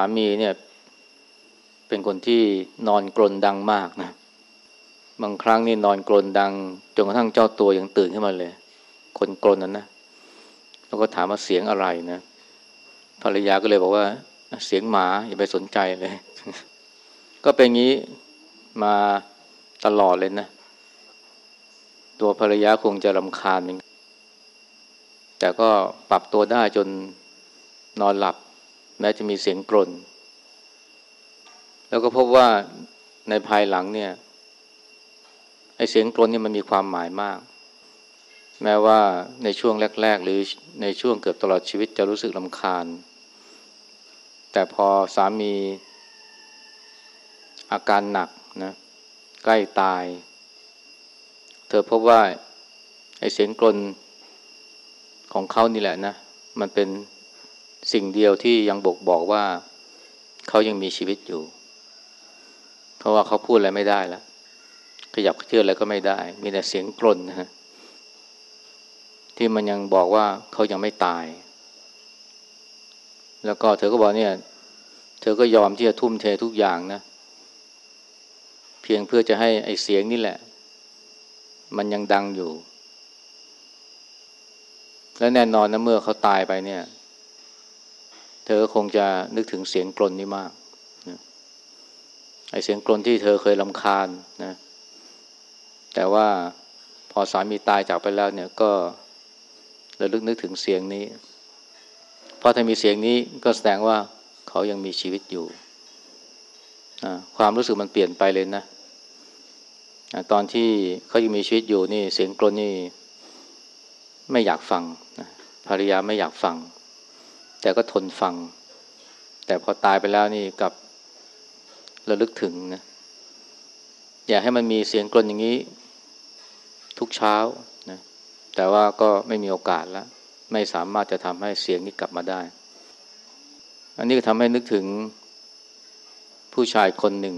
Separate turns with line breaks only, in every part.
ามีเนี่ย เป็นคนที่นอนกรนดังมากนะ บางครั้งนี่นอนกรนดังจนกระทั่งเจ้าตัวยังตื่นขึ้นมาเลย คนกรนนั้นนะแล้วก็ถามว่าเสียงอะไรนะภรรยาก็เลยบอกว่า เสียงหมาอย่าไปสนใจเลย ก็เป็นงี้มาตลอดเลยนะ ตัวภรรยาคงจะรำคาญแต่ก็ปรับตัวได้จนนอนหลับ แม้จะมีเสียงกรนแล้วก็พบว่าในภายหลังเนี่ยไอเสียงกรนนี่มันมีความหมายมาก แม้ว่าในช่วงแรก ๆ หรือในช่วงเกือบตลอดชีวิตจะรู้สึกลำคาญ แต่พอสามีอาการหนักนะใกล้ตาย เธอพบว่าไอเสียงกรนของเขานี่แหละนะ มันเป็น สิ่งเดียวที่ยังบอกบอกว่าเขายังมีชีวิตอยู่ เพราะว่าเขาพูดอะไรไม่ได้แล้วขยับเชื่อนอะไรก็ไม่ได้ มีแต่เสียงกรนนะฮะที่มันยังบอกว่าเขายังไม่ตาย แล้วก็เธอก็บอกเนี่ย เธอก็ยอมที่จะทุ่มเททุกอย่างนะ เพียงเพื่อจะให้ไอ้เสียงนี่แหละ มันยังดังอยู่ และแน่นอนนะเมื่อเขาตายไปเนี่ย เธอคงจะนึกถึงเสียงกลนนี้มากนะไอเสียงกลนที่เธอเคยลำคาญนะ แต่ว่าพอสามีตายจากไปแล้วเนี่ยก็ระลึกนึกถึงเสียงนี้ เพราะถ้ามีเสียงนี้ก็แสดงว่าเขายังมีชีวิตอยู่ความรู้สึกมันเปลี่ยนไปเลยนะ ตอนที่เขายังมีชีวิตอยู่นี่เสียงกลนนี่ไม่อยากฟังภรรยาไม่อยากฟัง แต่ก็ทนฟัง แต่พอตายไปแล้วนี่กับระลึกถึงนะอยากให้มันมีเสียงกลนอย่างนี้ ทุกเช้านะแต่ว่าก็ไม่มีโอกาสแล้ว ไม่สามารถจะทำให้เสียงนี้กลับมาได้ อันนี้ก็ทำให้นึกถึงผู้ชายคนหนึ่ง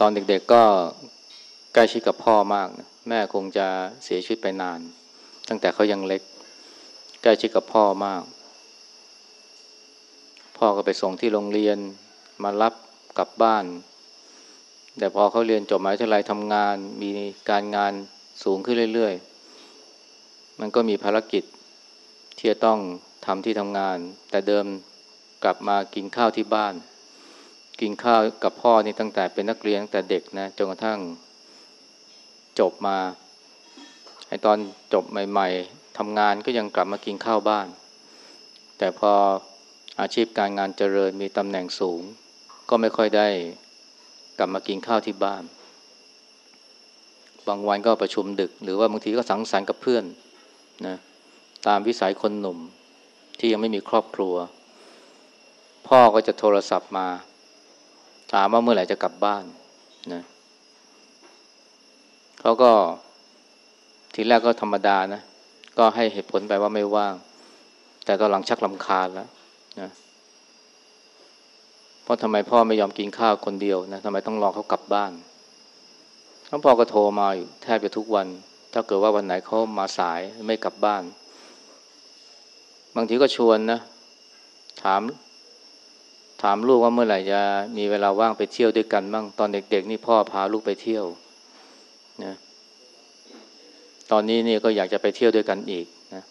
ตอนเด็กๆก็ใกล้ชิดกับพ่อมากนะแม่คงจะเสียชีวิตไปนาน ตั้งแต่เขายังเล็กใก ล้ชิดกับพ่อมาก พ่อก็ไปส่งที่โรงเรียนมารับกลับบ้าน แต่พอเขาเรียนจบมหาวิทยาลัยทำงาน มีการงานสูงขึ้นเรื่อยๆ มันก็มีภารกิจที่จะต้องทำที่ทำงาน แต่เดิมกลับมากินข้าวที่บ้าน กินข้าวกับพ่อนี่ตั้งแต่เป็นนักเรียนตั้งแต่เด็กนะจนกระทั่งจบมาไอตอนจบใหม่ๆ ทำงานก็ยังกลับมากินข้าวบ้าน แต่พออาชีพการงานเจริญมีตำแหน่งสูง ก็ไม่ค่อยได้กลับมากินข้าวที่บ้าน บางวันก็ประชุมดึก หรือว่าบางทีก็สังสรรค์กับเพื่อนนะตามวิสัยคนหนุ่มที่ยังไม่มีครอบครัว พ่อก็จะโทรศัพท์มา ถามว่าเมื่อไหร่จะกลับบ้านนะเขาก็ทีแรกก็ธรรมดานะ ก็ให้เหตุผลไปว่าไม่ว่าง แต่ตอนหลังชักลำคาญแล้วนะเพราะทำไมพ่อไม่ยอมกินข้าวคนเดียวนะทำไมต้องรอเขากลับบ้านทั้งพ่อก็โทรมาอยู่แทบจะทุกวัน ถ้าเกิดว่าวันไหนเขามาสายไม่กลับบ้าน บางทีก็ชวนนะ ถาม ถามลูกว่าเมื่อไหร่จะมีเวลาว่างไปเที่ยวด้วยกันบ้างตอนเด็ก ๆ นี่พ่อพาลูกไปเที่ยวนะ ตอนนี้เนี่ยก็อยากจะไปเที่ยวด้วยกันอีกนะ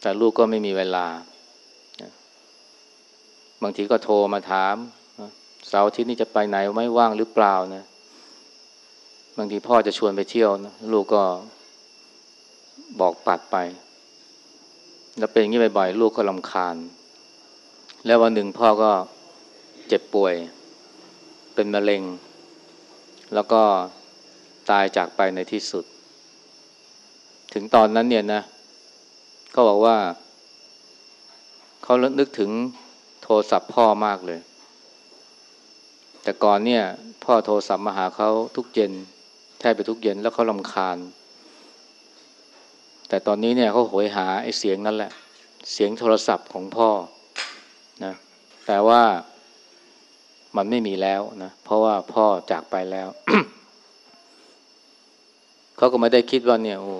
แต่ลูกก็ไม่มีเวลานะบางทีก็โทรมาถามเสาร์อาทิตย์นี้จะไปไหนไม่ว่างหรือเปล่านะ บางทีพ่อจะชวนไปเที่ยวนะลูกก็บอกปัดไป แล้วเป็นอย่างนี้บ่อยๆลูกก็ลำคาญ แล้ววันหนึ่งพ่อก็เจ็บป่วย เป็นมะเร็ง แล้วก็ตายจากไปในที่สุด ถึงตอนนั้นเนี่ยนะเขาบอกว่า เขานึกถึงโทรศัพท์พ่อมากเลย แต่ก่อนเนี่ย พ่อโทรศัพท์มาหาเขาทุกเย็นแทบไปทุกเย็นแล้วเขาลำคาญ แต่ตอนนี้เนี่ยเขาโหยหาไอ้เสียงนั่นแหละ เสียงโทรศัพท์ของพ่อนะแต่ว่ามันไม่มีแล้วนะเพราะว่าพ่อจากไปแล้ว เขาก็ไม่ได้คิดว่าเนี่ยโอ้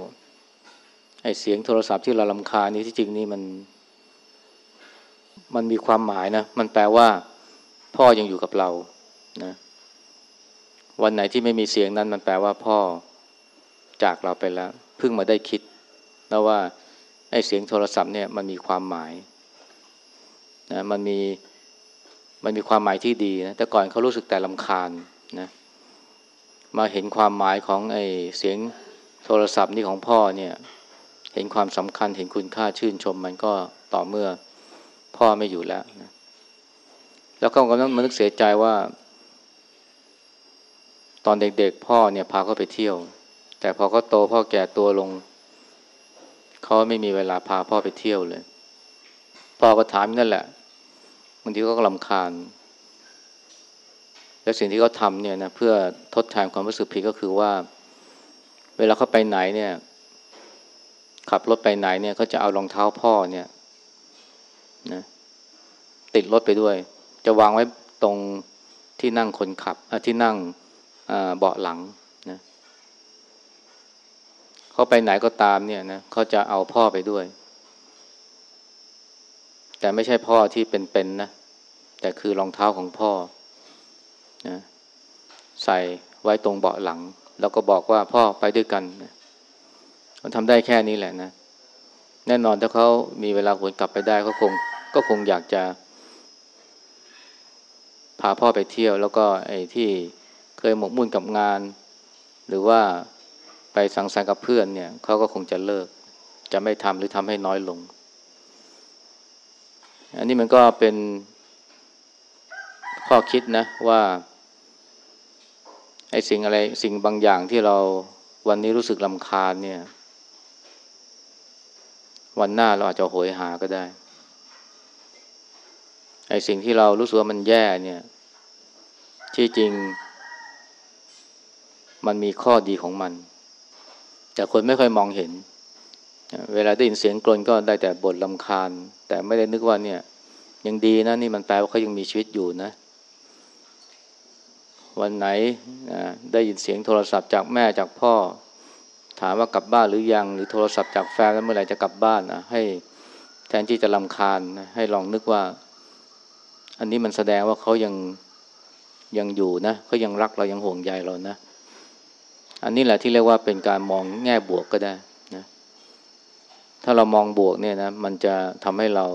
ไอ้เสียงโทรศัพท์ที่เราลำคานี้ที่จริงนี่มัน มันมีความหมายนะ มันแปลว่า พ่อยังอยู่กับเรานะวันไหนที่ไม่มีเสียงนั้น มันแปลว่าพ่อจากเราไปแล้วเพิ่งมาได้คิดแล้วว่าไอ้เสียงโทรศัพท์เนี่ยมันมีความหมายนะมันมีมันมีความหมายที่ดีนะแต่ก่อนเขารู้สึกแต่ลำคาญนะมาเห็นความหมายของไอ้เสียงโทรศัพท์นี่ของพ่อเนี่ย เห็นความสำคัญเห็นคุณค่าชื่นชมมันก็ต่อเมื่อพ่อไม่อยู่แล้วนะแล้วก็กำลังมานึกเสียใจว่า ตอนเด็กๆพ่อเนี่ยพาเขาไปเที่ยว แต่พอเขาโตพ่อแก่ตัวลงเขาไม่มีเวลาพาพ่อไปเที่ยวเลยพ่อก็ถามนั่นแหละบางทีก็ลำคาญ และสิ่งที่เขาทำเนี่ยนะเพื่อทดแทนความรู้สึกผิดก็คือว่า เวลาเขาไปไหนเนี่ย ขับรถไปไหนเนี่ยเขาจะเอารองเท้าพ่อเนี่ยนะติดรถไปด้วย จะวางไว้ตรงที่นั่งคนขับที่นั่งเบาะหลังนะเขาไปไหนก็ตามเนี่ยนะเขาจะเอาพ่อไปด้วย แต่ไม่ใช่พ่อที่เป็นๆนนะแต่คือรองเท้าของพ่อนะใส่ไว้ตรงเบาะหลัง แล้วก็บอกว่าพ่อไปด้วยกันนะ เขาทำได้แค่นี้แหละนะ แน่นอนถ้าเขามีเวลาหวนกลับไปได้เขาคงก็คงอยากจะ พาพ่อไปเที่ยว แล้วก็ไอ้ที่เคยหมกมุ่นกับงาน หรือว่าไปสังสรรค์กับเพื่อนเนี่ยเขาก็คงจะเลิก จะไม่ทำหรือทำให้น้อยลง อันนี้มันก็เป็นข้อคิดนะว่าไอ้สิ่งอะไรสิ่งบางอย่างที่เราวันนี้รู้สึกลำคาญเนี่ย วันหน้าเราอาจจะโหยหาก็ได้ ไอ้สิ่งที่เรารู้สึกว่ามันแย่เนี่ย ที่จริง มันมีข้อดีของมัน แต่คนไม่ค่อยมองเห็น เวลาได้ยินเสียงกลนก็ได้แต่บ่นลำคาญ แต่ไม่ได้นึกว่าเนี่ย ยังดีนะนี่มันแปลว่าเขายังมีชีวิตอยู่นะวันไหนได้ยินเสียงโทรศัพท์จากแม่จากพ่อ ถามว่ากลับบ้านหรือยังหรือโทรศัพท์จากแฟนแล้วเมื่อไหร่จะกลับบ้านนะให้แทนที่จะลำคาญนะให้ลองนึกว่า อันนี้มันแสดงว่าเขายังยังอยู่นะเขายังรักเรายังห่วงใยเรานะ อันนี้แหละที่เรียกว่าเป็นการมองแง่บวกก็ได้นะ ถ้าเรามองบวกเนี่ยนะมันจะทำให้เรา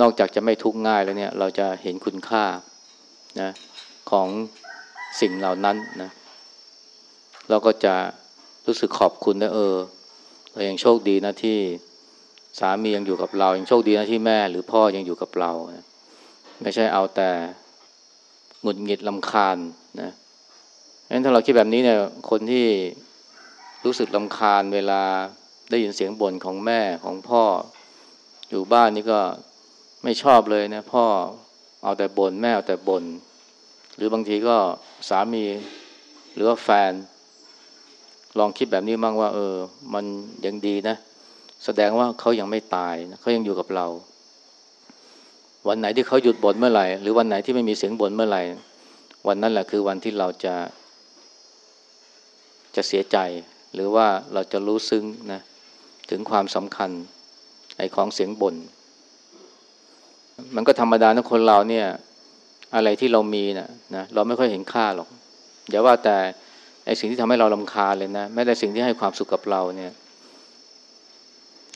นอกจากจะไม่ทุกข์ง่ายแล้วเนี่ย เราจะเห็นคุณค่านะของสิ่งเหล่านั้นนะเราก็จะ รู้สึกขอบคุณนะเออเรายังโชคดีนะที่สามียังอยู่กับเรา ยังโชคดีนะที่แม่ หรือพ่อยังอยู่กับเรานะไม่ใช่เอาแต่หงุดหงิดลำคาญนะงั้นถ้าเราคิดแบบนี้เนี่ย คนที่รู้สึกลำคาญเวลาได้ยินเสียงบ่นของแม่ของพ่อ อยู่บ้านนี่ก็ไม่ชอบเลยนะพ่อเอาแต่บน่นแม่เอาแต่บน่นหรือบางทีก็สามีหรือว่าแฟน ลองคิดแบบนี้มั่งว่า เออ มันยังดีนะ แสดงว่าเขายังไม่ตายนะเขายังอยู่กับเรา วันไหนที่เขาหยุดบ่นเมื่อไหร่ หรือวันไหนที่ไม่มีเสียงบ่นเมื่อไหร่ วันนั้นแหละคือวันที่เราจะ จะเสียใจ หรือว่าเราจะรู้ซึ้งนะถึงความสำคัญไอ้ของเสียงบน่นมันก็ธรรมดานะคนเราเนี่ย อะไรที่เรามีนะนะเราไม่ค่อยเห็นค่าหรอกอย่าว่าแต่ ไอ้สิ่งที่ทำให้เราลำคาเลยนะแม้แต่สิ่งที่ให้ความสุขกับเราเนี่ย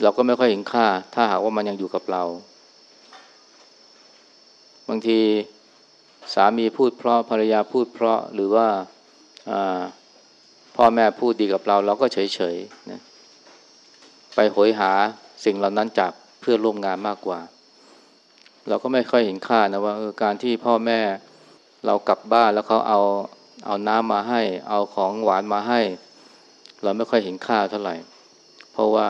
เราก็ไม่ค่อยเห็นค่า ถ้าหากว่ามันยังอยู่กับเรา บางทีสามีพูดเพราะภรรยาพูดเพราะหรือว่าพ่อแม่พูดดีกับเรา เราก็เฉยๆนะไปโหยหาสิ่งเหล่านั้นจากเพื่อร่วมงานมากกว่า เราก็ไม่ค่อยเห็นค่านะว่าการที่พ่อแม่เรากลับบ้านแล้วเขาเอา เอาน้ำมาให้ เอาของหวานมาให้ เราไม่ค่อยเห็นค่าเท่าไหร่ เพราะว่า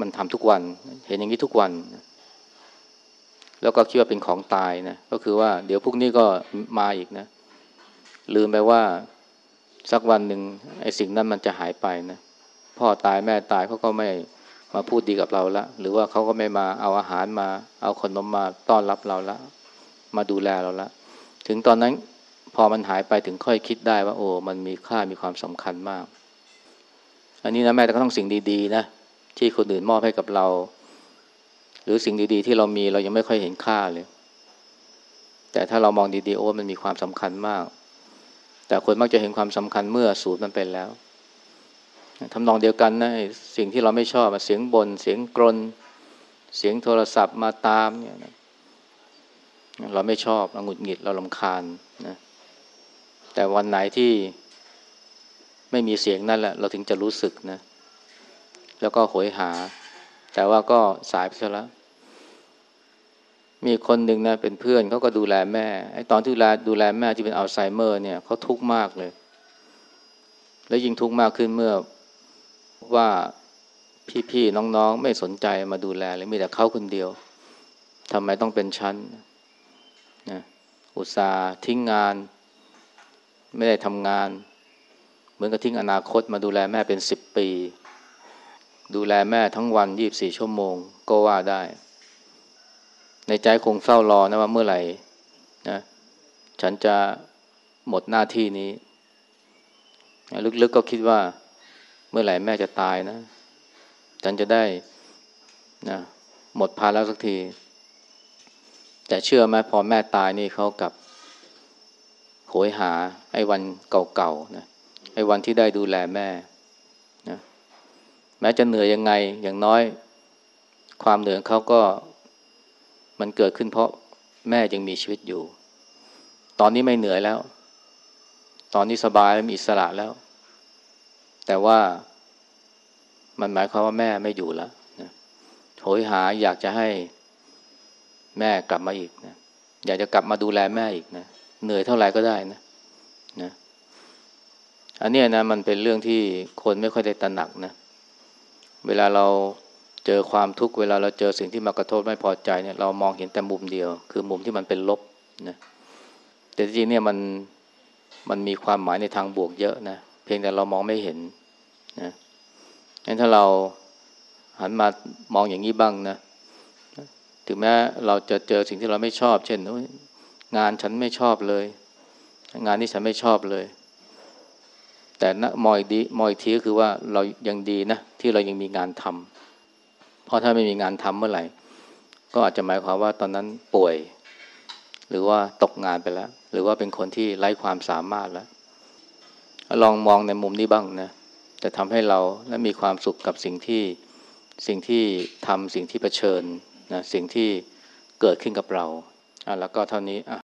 มันทำทุกวัน เห็นอย่างนี้ทุกวัน แล้วก็คิดว่าเป็นของตายนะ ก็คือว่าเดี๋ยวพวกนี้ก็มาอีกนะ ลืมไปว่าสักวันหนึ่งไอ้สิ่งนั้นมันจะหายไปนะ พ่อตายแม่ตายเขาก็ไม่มาพูดดีกับเราละหรือว่าเขาก็ไม่มาเอาอาหารมา เอาขนมมาต้อนรับเราละ มาดูแลเราละ ถึงตอนนั้น พอมันหายไปถึงค่อยคิดได้ว่า โอ้มันมีค่ามีความสำคัญมาก อันนี้นะแม้แต่ก็ต้องสิ่งดีๆนะที่คนอื่นมอบให้กับเรา หรือสิ่งดีๆ ที่เรามีเรายังไม่ค่อยเห็นค่าเลย แต่ถ้าเรามองดีๆโอ้มันมีความสำคัญมาก แต่คนมักจะเห็นความสำคัญเมื่อสูญมันเป็นแล้วทำนองเดียวกันนะสิ่งที่เราไม่ชอบเสียงบน่นเสียงกรนเสียงโทรศัพท์มาตามเนี่ยเราไม่ชอบเราหงุดหงิดเราลำคาญนะ แต่วันไหนที่ไม่มีเสียงนั่นแหละ เราถึงจะรู้สึกนะ แล้วก็โหยหา แต่ว่าก็สายไปซะแล้ว มีคนหนึ่งนะเป็นเพื่อนเขาก็ดูแลแม่ไอ้ตอนที่ดูแลดูแลแม่ที่เป็นอัลไซเมอร์เนี่ยเขาทุกข์มากเลย แล้วยิ่งทุกข์มากขึ้นเมื่อว่าพี่ๆน้องๆ ไม่สนใจมาดูแลเลยมีแต่เขาคนเดียวทำไมต้องเป็นชั้นนะอุตส่าห์ทิ้งงาน ไม่ได้ทำงาน เหมือนกับทิ้งอนาคตมาดูแลแม่เป็นสิบปี ดูแลแม่ทั้งวันยี่บสี่ชั่วโมงก็ว่าได้ ในใจคงเฝ้ารอนะว่าเมื่อไหร่นะฉันจะหมดหน้าที่นี้ ลึกๆก็คิดว่า เมื่อไหร่แม่จะตายนะ ฉันจะได้นะหมดภาระสักที แต่เชื่อไหมพอแม่ตายนี่เขากับ หยหาไอ้วันเก่าๆนะไอ้วันที่ได้ดูแลแม่นะแม้จะเหนื่อยยังไงอย่างน้อย ความเหนื่อยเขาก็มันเกิดขึ้นเพราะแม่ยังมีชีวิตอยู่ ตอนนี้ไม่เหนื่อยแล้ว ตอนนี้สบายมีอิสระแล้ว แต่ว่ามันหมายความว่าแม่ไม่อยู่แล้วนะโหยหาอยากจะให้แม่กลับมาอีกนะอยากจะกลับมาดูแลแม่อีกนะ เหนื่อยเท่าไหร่ก็ได้นะนะอันนี้นะมันเป็นเรื่องที่คนไม่ค่อยได้ตระหนักนะ เวลาเราเจอความทุกข์เวลาเราเจอสิ่งที่มากระทบไม่พอใจเนี่ยเรามองเห็นแต่มุมเดียว คือมุมที่มันเป็นลบนะแต่จริงเนี่ยมันมันมีความหมายในทางบวกเยอะนะเพียงแต่เรามองไม่เห็นนะงั้นถ้าเราหันมามองอย่างนี้บ้างนะ ถึงแม้เราจะเจอสิ่งที่เราไม่ชอบ เช่น งานฉันไม่ชอบเลย งานนี้ฉันไม่ชอบเลย แต่นะมอยดีมอยทีก็คือว่าเรายังดีนะ ที่เรายังมีงานทำเพราะถ้าไม่มีงานทำเมื่อไหร่ ก็อาจจะหมายความว่าตอนนั้นป่วย หรือว่าตกงานไปแล้ว หรือว่าเป็นคนที่ไร้ความสามารถแล้ว ลองมองในมุมนี้บ้างนะจะทำให้เราและมีความสุขกับสิ่งที่สิ่งที่ทำสิ่งที่เผชิญนะสิ่งที่เกิดขึ้นกับเราอะแล้วก็เท่านี้อะ